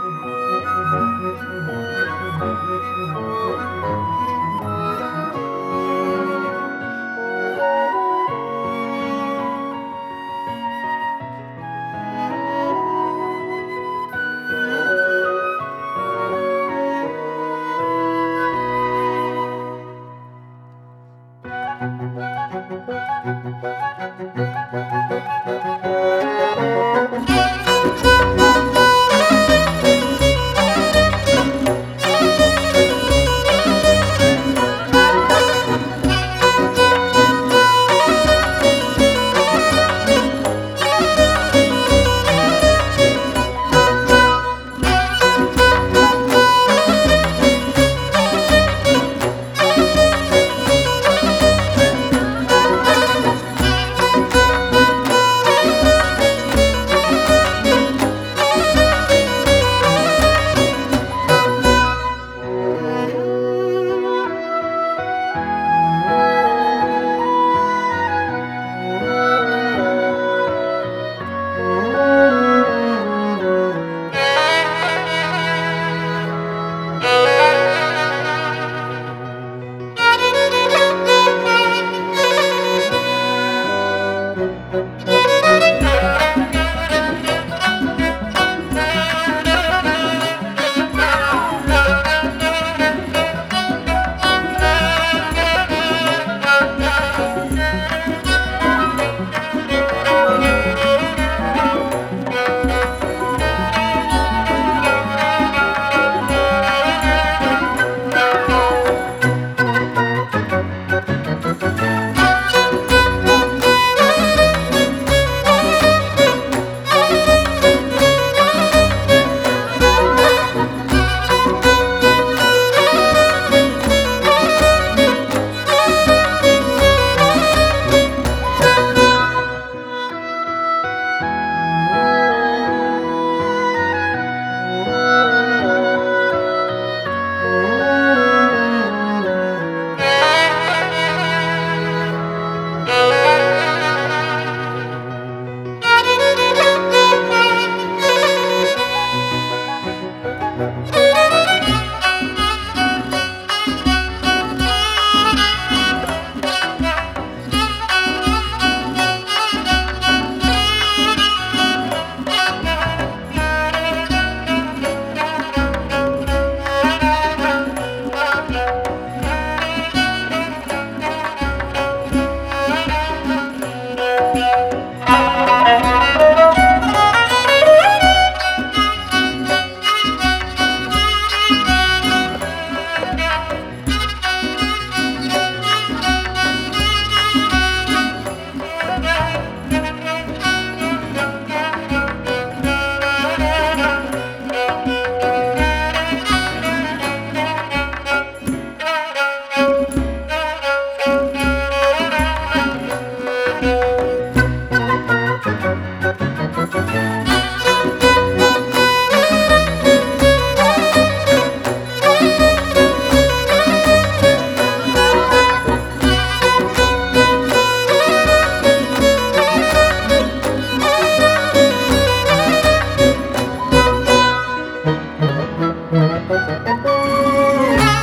Música Música